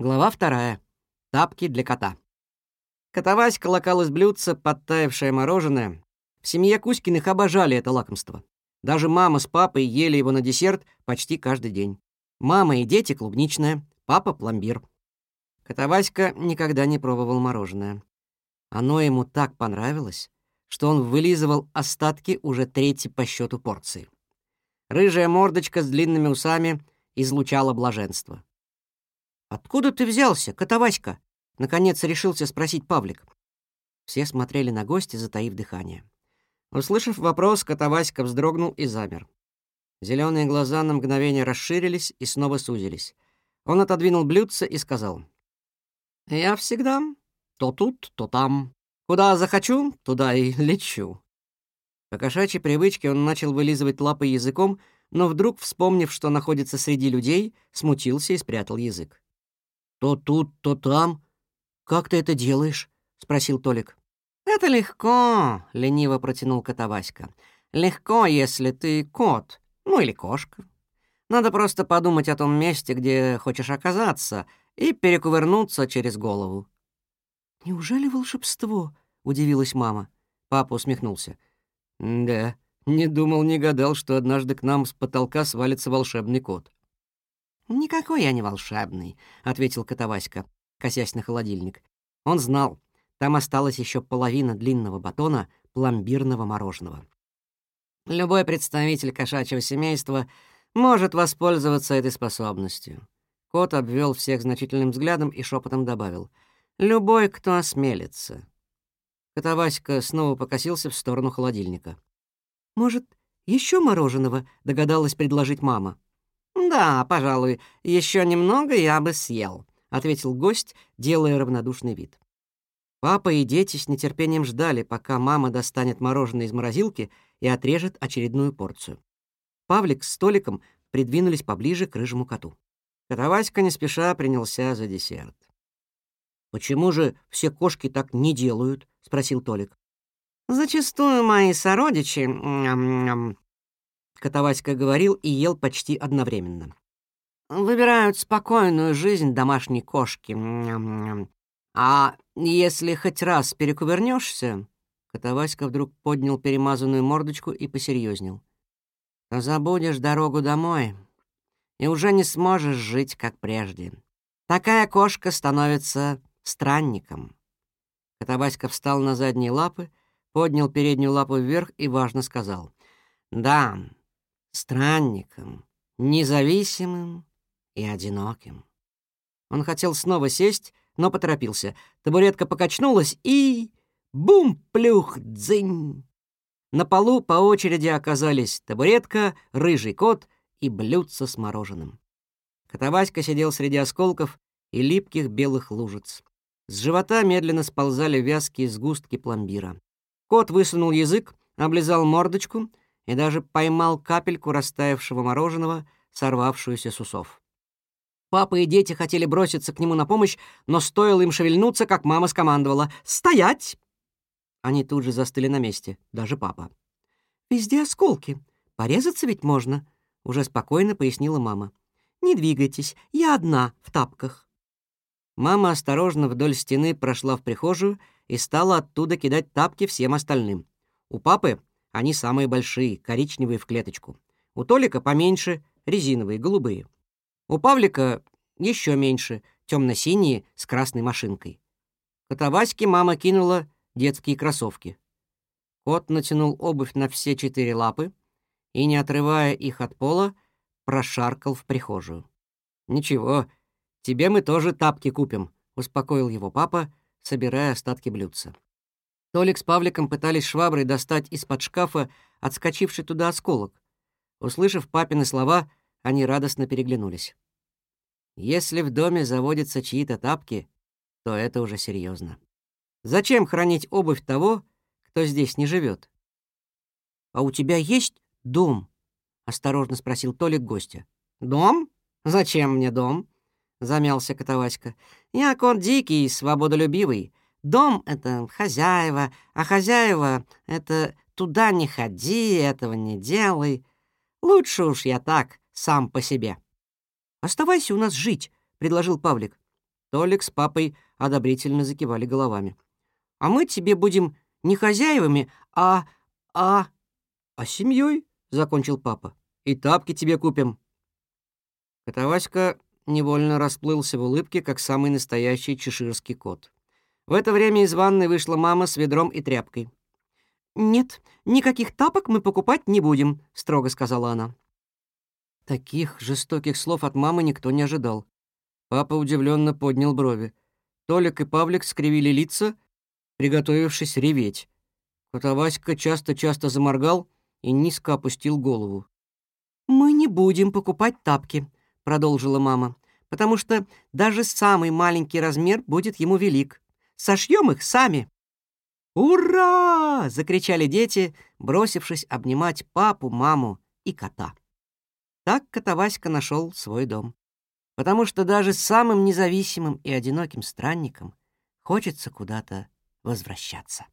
Глава вторая. Тапки для кота. Котовась колокал из блюдца подтаявшее мороженое. В семье Кузькиных обожали это лакомство. Даже мама с папой ели его на десерт почти каждый день. Мама и дети — клубничное, папа — пломбир. Котоваська никогда не пробовал мороженое. Оно ему так понравилось, что он вылизывал остатки уже третьей по счету порции. Рыжая мордочка с длинными усами излучала блаженство. «Откуда ты взялся, Котоваська?» — наконец решился спросить Павлик. Все смотрели на гостя, затаив дыхание. Услышав вопрос, Котоваська вздрогнул и замер. Зеленые глаза на мгновение расширились и снова сузились. Он отодвинул блюдце и сказал. «Я всегда то тут, то там. Куда захочу, туда и лечу». По кошачьей привычке он начал вылизывать лапы языком, но вдруг, вспомнив, что находится среди людей, смутился и спрятал язык. «То тут, то там. Как ты это делаешь?» — спросил Толик. «Это легко», — лениво протянул Котоваська. «Легко, если ты кот, ну или кошка. Надо просто подумать о том месте, где хочешь оказаться, и перекувырнуться через голову». «Неужели волшебство?» — удивилась мама. Папа усмехнулся. «Да, не думал, не гадал, что однажды к нам с потолка свалится волшебный кот». «Никакой я не волшебный», — ответил Котоваська, косясь на холодильник. Он знал, там осталась еще половина длинного батона пломбирного мороженого. Любой представитель кошачьего семейства может воспользоваться этой способностью. Кот обвел всех значительным взглядом и шепотом добавил. «Любой, кто осмелится». Котоваська снова покосился в сторону холодильника. «Может, еще мороженого?» — догадалась предложить мама. «Да, пожалуй, еще немного я бы съел», — ответил гость, делая равнодушный вид. Папа и дети с нетерпением ждали, пока мама достанет мороженое из морозилки и отрежет очередную порцию. Павлик с столиком придвинулись поближе к рыжему коту. Котоваська не спеша принялся за десерт. «Почему же все кошки так не делают?» — спросил Толик. «Зачастую мои сородичи...» Котоваська говорил и ел почти одновременно. «Выбирают спокойную жизнь домашней кошки. А если хоть раз перекувырнешься...» Котоваська вдруг поднял перемазанную мордочку и посерьезнел. «То забудешь дорогу домой, и уже не сможешь жить, как прежде. Такая кошка становится странником». Котоваська встал на задние лапы, поднял переднюю лапу вверх и важно сказал. «Да, странником, независимым и одиноким». Он хотел снова сесть, но поторопился. Табуретка покачнулась и... Бум-плюх-дзынь! На полу по очереди оказались табуретка, рыжий кот и блюдце с мороженым. Котоваська сидел среди осколков и липких белых лужиц. С живота медленно сползали вязкие сгустки пломбира. Кот высунул язык, облизал мордочку и даже поймал капельку растаявшего мороженого, сорвавшуюся с усов. Папа и дети хотели броситься к нему на помощь, но стоило им шевельнуться, как мама скомандовала «Стоять!». Они тут же застыли на месте, даже папа. «Везде осколки. Порезаться ведь можно», — уже спокойно пояснила мама. «Не двигайтесь, я одна в тапках». Мама осторожно вдоль стены прошла в прихожую и стала оттуда кидать тапки всем остальным. У папы они самые большие, коричневые в клеточку. У Толика поменьше, резиновые, голубые. У Павлика еще меньше, темно-синие с красной машинкой. Котоваське мама кинула детские кроссовки. Кот натянул обувь на все четыре лапы и, не отрывая их от пола, прошаркал в прихожую. «Ничего, тебе мы тоже тапки купим», — успокоил его папа, собирая остатки блюдца. Толик с Павликом пытались шваброй достать из-под шкафа отскочивший туда осколок. Услышав папины слова, они радостно переглянулись. Если в доме заводятся чьи-то тапки, то это уже серьезно. Зачем хранить обувь того, кто здесь не живет? «А у тебя есть дом?» — осторожно спросил Толик гостя. «Дом? Зачем мне дом?» — замялся Котоваська. «Я кот дикий свободолюбивый. Дом — это хозяева, а хозяева — это туда не ходи, этого не делай. Лучше уж я так, сам по себе». «Оставайся у нас жить», — предложил Павлик. Толик с папой одобрительно закивали головами. «А мы тебе будем не хозяевами, а... а... а семьей», — закончил папа. «И тапки тебе купим». Котоваська невольно расплылся в улыбке, как самый настоящий чеширский кот. В это время из ванной вышла мама с ведром и тряпкой. «Нет, никаких тапок мы покупать не будем», — строго сказала она. Таких жестоких слов от мамы никто не ожидал. Папа удивленно поднял брови. Толик и Павлик скривили лица, приготовившись реветь. Котоваська часто-часто заморгал и низко опустил голову. «Мы не будем покупать тапки», — продолжила мама, «потому что даже самый маленький размер будет ему велик. Сошьем их сами». «Ура!» — закричали дети, бросившись обнимать папу, маму и кота. Так Котоваська нашел свой дом. Потому что даже самым независимым и одиноким странникам хочется куда-то возвращаться.